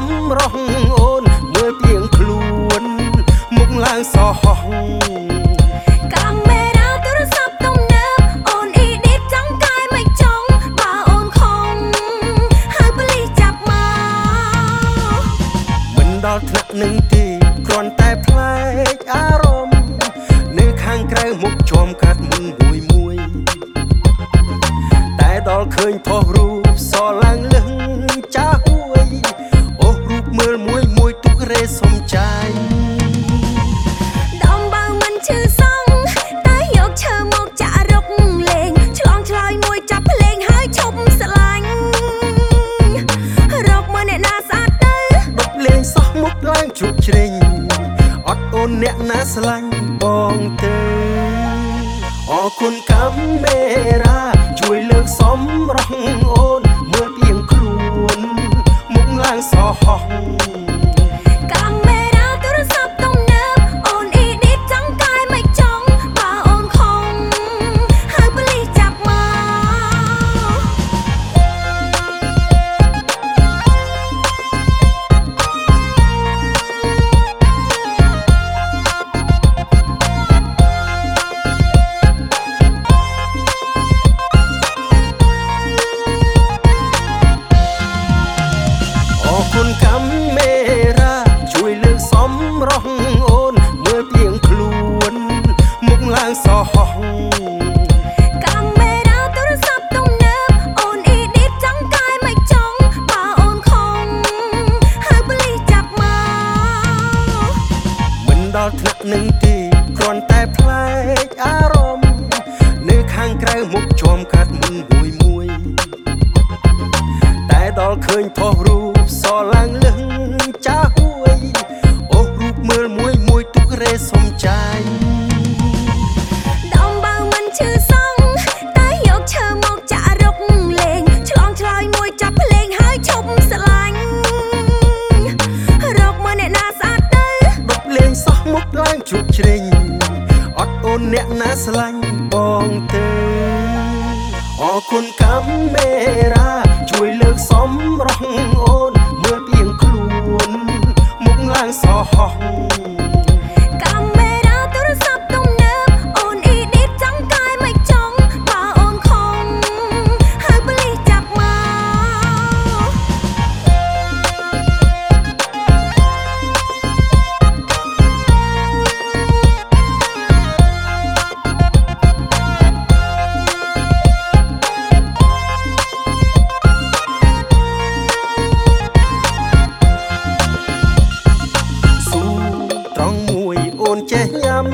ំរោះអូនមើលទៀងខ្លួនមុខឡើងសហោះកាមេរ៉ាទូរស័ព្ទទំនើបអូនអ៊ីឌីតចង់កែមិនចង់បើអូនខំហៅប៉ូលីសចាប់មកមិនដល់ថ្នាក់នឹងទេគ្រាន់តែផ្លែកអារម្មណ៍នៅខាងក្រៅមុខជុំកាត់មុនមួយមួយតែដល់ឃើញផុសរូ ជ្រុកជ្រេងអត់អូនអ្នកណាស្រឡាញ់បងទេអរគុណកាមេរ៉ាជួយលើកសម្រស់អូន កាមេរ៉ាជួយលើកសម្រស់អូនមើលពីងខ្លួនមុខឡើងសោះហោះកាមេរ៉ាទូរស័ព្ទទំនើបអូនអ៊ីឌីតចង់កាយមិនចង់បើអូនខំហើយប៉ូលីសចាប់មកមិនដល់ថ្នាក់នឹងទេគ្រាន់តែប្លែកអារម្មណ៍នៅខាងក្រៅមុខជាប់កាត់មុនមួយមួយតែ ដល់ឃើញផុសរូបសឡើងលឹងចាហួយអូរូបមើលមួយមួយទុករេសំចាយដំបើមិនឈឺសងតែយកឈើមកចាក់រុកលេងឆ្លងឆ្លើយមួយចាប់ភ្លេងហើយឈប់ស្រឡាញ់រកមកអ្នកណាស្អាតទៅដប់លេងសោះមុខឡើងជ្រុកជ្រេងអត់អូនអ្នកណាស្រឡាញ់បងទេអរគុណកាមេរ៉ា ជួយលើកសម្រស់អូន ស៊ូ